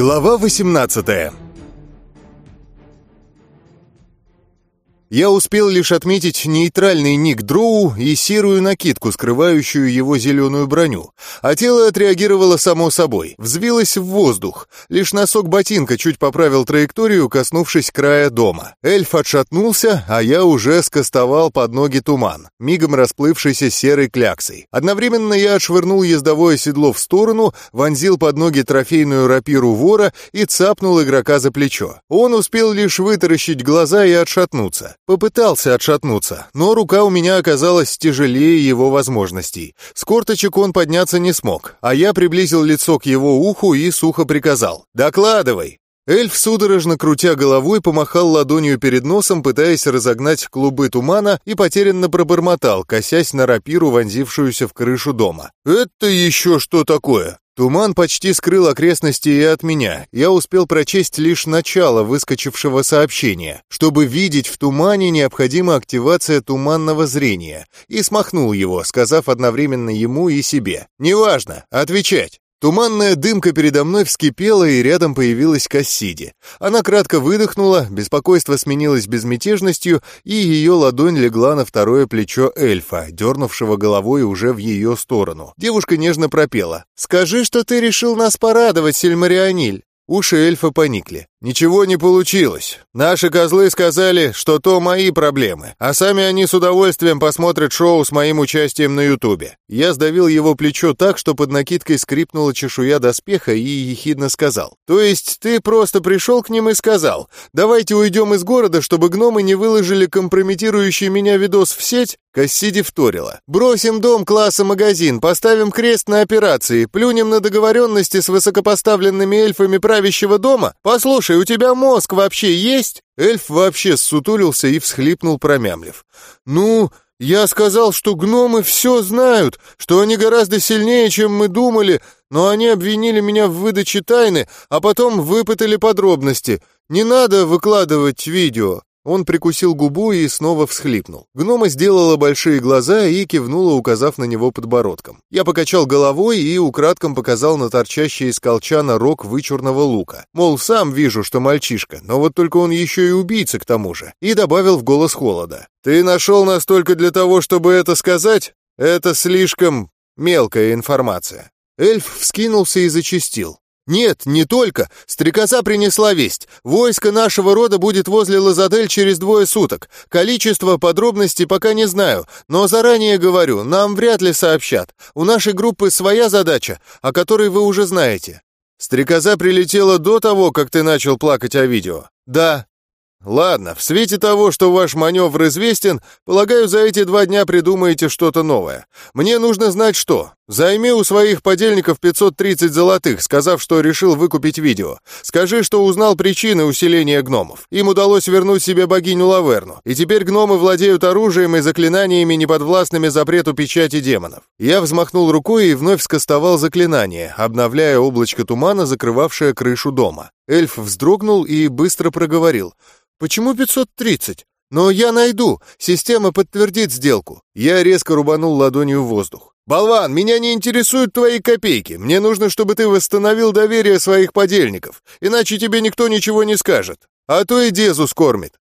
Глава 18 Я успел лишь отметить нейтральный ник Дроу и серую накидку, скрывающую его зеленую броню, а тело отреагировало само собой, взвилось в воздух. Лишь носок ботинка чуть поправил траекторию, коснувшись края дома. Эльф отшатнулся, а я уже скостовал под ноги туман, мигом расплывшийся серой кляксой. Одновременно я отшвырнул ездовое седло в сторону, вонзил под ноги трофейную рапиру вора и цапнул игрока за плечо. Он успел лишь вытаращить глаза и отшатнуться. Попытался отшатнуться, но рука у меня оказалась тяжелее его возможностей. С корточек он подняться не смог, а я приблизил лицо к его уху и сухо приказал «Докладывай!». Эльф, судорожно крутя головой, помахал ладонью перед носом, пытаясь разогнать клубы тумана, и потерянно пробормотал, косясь на рапиру, вонзившуюся в крышу дома. «Это еще что такое?» Туман почти скрыл окрестности и от меня. Я успел прочесть лишь начало выскочившего сообщения. Чтобы видеть в тумане, необходима активация туманного зрения. И смахнул его, сказав одновременно ему и себе. «Неважно, отвечать!» Туманная дымка передо мной вскипела, и рядом появилась Кассиди. Она кратко выдохнула, беспокойство сменилось безмятежностью, и ее ладонь легла на второе плечо эльфа, дернувшего головой уже в ее сторону. Девушка нежно пропела. «Скажи, что ты решил нас порадовать, Сильмарианиль!» Уши эльфа поникли. «Ничего не получилось. Наши козлы сказали, что то мои проблемы, а сами они с удовольствием посмотрят шоу с моим участием на Ютубе». Я сдавил его плечо так, что под накидкой скрипнула чешуя доспеха и ехидно сказал. «То есть ты просто пришел к ним и сказал, давайте уйдем из города, чтобы гномы не выложили компрометирующий меня видос в сеть?» Кассиди вторила. «Бросим дом класса магазин, поставим крест на операции, плюнем на договоренности с высокопоставленными эльфами правящего дома? Послушай, «Слушай, у тебя мозг вообще есть?» Эльф вообще ссутулился и всхлипнул, промямлив. «Ну, я сказал, что гномы все знают, что они гораздо сильнее, чем мы думали, но они обвинили меня в выдаче тайны, а потом выпытали подробности. Не надо выкладывать видео. Он прикусил губу и снова всхлипнул. Гнома сделала большие глаза и кивнула, указав на него подбородком. Я покачал головой и украдком показал на торчащий из колчана рог вычурного лука. Мол, сам вижу, что мальчишка, но вот только он еще и убийца к тому же. И добавил в голос холода. «Ты нашел нас только для того, чтобы это сказать? Это слишком мелкая информация». Эльф вскинулся и зачистил. «Нет, не только. Стрекоза принесла весть. Войско нашего рода будет возле Лазадель через двое суток. Количество подробностей пока не знаю, но заранее говорю, нам вряд ли сообщат. У нашей группы своя задача, о которой вы уже знаете». «Стрекоза прилетела до того, как ты начал плакать о видео?» «Да». «Ладно, в свете того, что ваш маневр известен, полагаю, за эти два дня придумаете что-то новое. Мне нужно знать, что. Займи у своих подельников 530 золотых, сказав, что решил выкупить видео. Скажи, что узнал причины усиления гномов. Им удалось вернуть себе богиню Лаверну, и теперь гномы владеют оружием и заклинаниями, неподвластными запрету печати демонов. Я взмахнул рукой и вновь скостовал заклинание, обновляя облачко тумана, закрывавшее крышу дома. Эльф вздрогнул и быстро проговорил. «Почему 530? Но я найду. Система подтвердит сделку». Я резко рубанул ладонью в воздух. «Болван, меня не интересуют твои копейки. Мне нужно, чтобы ты восстановил доверие своих подельников, иначе тебе никто ничего не скажет. А то и Дезу скормит».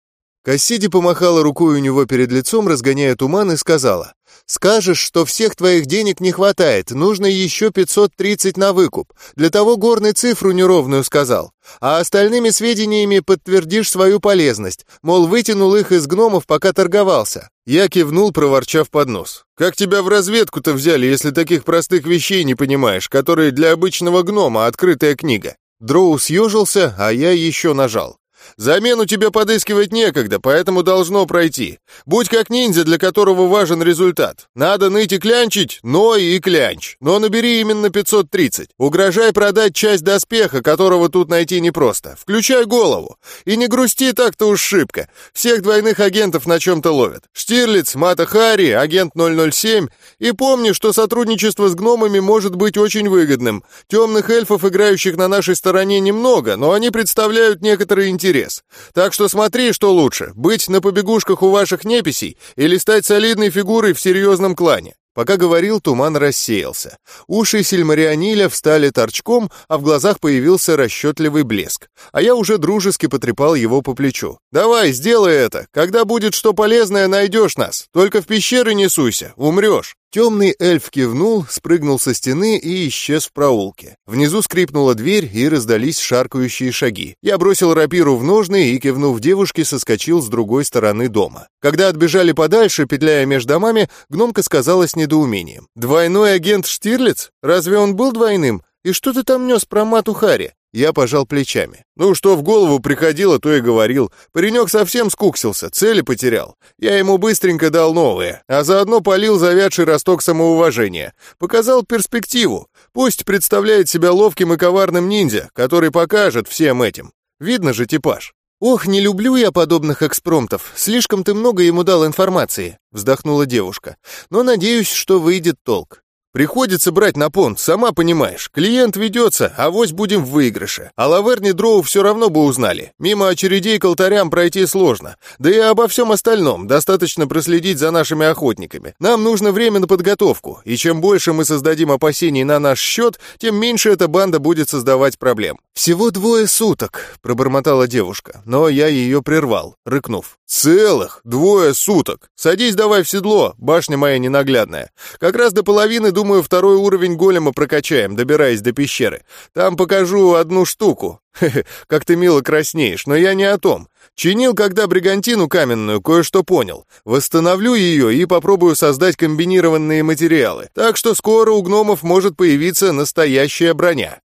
Кассиди помахала рукой у него перед лицом, разгоняя туман, и сказала, Скажешь, что всех твоих денег не хватает, нужно еще 530 на выкуп. Для того горный цифру неровную сказал. А остальными сведениями подтвердишь свою полезность, мол, вытянул их из гномов, пока торговался. Я кивнул, проворчав под нос. «Как тебя в разведку-то взяли, если таких простых вещей не понимаешь, которые для обычного гнома открытая книга?» Дроу съежился, а я еще нажал. Замену тебе подыскивать некогда, поэтому должно пройти. Будь как ниндзя, для которого важен результат. Надо ныть и клянчить, но и клянч. Но набери именно 530. Угрожай продать часть доспеха, которого тут найти непросто. Включай голову. И не грусти так-то уж шибко. Всех двойных агентов на чем-то ловят. Штирлиц, Мата Хари, агент 007. И помни, что сотрудничество с гномами может быть очень выгодным. Темных эльфов, играющих на нашей стороне, немного, но они представляют некоторый интерес интерес. Так что смотри, что лучше, быть на побегушках у ваших неписей или стать солидной фигурой в серьезном клане. Пока говорил, туман рассеялся. Уши сильмарианиля встали торчком, а в глазах появился расчетливый блеск. А я уже дружески потрепал его по плечу. «Давай, сделай это. Когда будет что полезное, найдешь нас. Только в пещеры не суйся, умрешь». Темный эльф кивнул, спрыгнул со стены и исчез в проулке. Внизу скрипнула дверь и раздались шаркающие шаги. Я бросил рапиру в ножны и, кивнув девушке, соскочил с другой стороны дома. Когда отбежали подальше, петляя между домами, гномка сказала с недоумением. «Двойной агент Штирлиц? Разве он был двойным? И что ты там нес про мату Хари?» Я пожал плечами. Ну, что в голову приходило, то и говорил. Паренек совсем скуксился, цели потерял. Я ему быстренько дал новые, а заодно полил завядший росток самоуважения. Показал перспективу. Пусть представляет себя ловким и коварным ниндзя, который покажет всем этим. Видно же типаж. «Ох, не люблю я подобных экспромтов. Слишком ты много ему дал информации», — вздохнула девушка. «Но надеюсь, что выйдет толк. Приходится брать на понт, сама понимаешь. Клиент ведется, а вось будем в выигрыше. А Лаверни Дроу все равно бы узнали. Мимо очередей к алтарям пройти сложно. Да и обо всем остальном достаточно проследить за нашими охотниками. Нам нужно время на подготовку, и чем больше мы создадим опасений на наш счет, тем меньше эта банда будет создавать проблем. «Всего двое суток», — пробормотала девушка, но я ее прервал, рыкнув. «Целых двое суток! Садись давай в седло, башня моя ненаглядная. Как раз до половины думаю, второй уровень голема прокачаем, добираясь до пещеры. Там покажу одну штуку. Хе-хе, как ты мило краснеешь, но я не о том. Чинил, когда бригантину каменную, кое-что понял. Восстановлю ее и попробую создать комбинированные материалы. Так что скоро у гномов может появиться настоящая броня.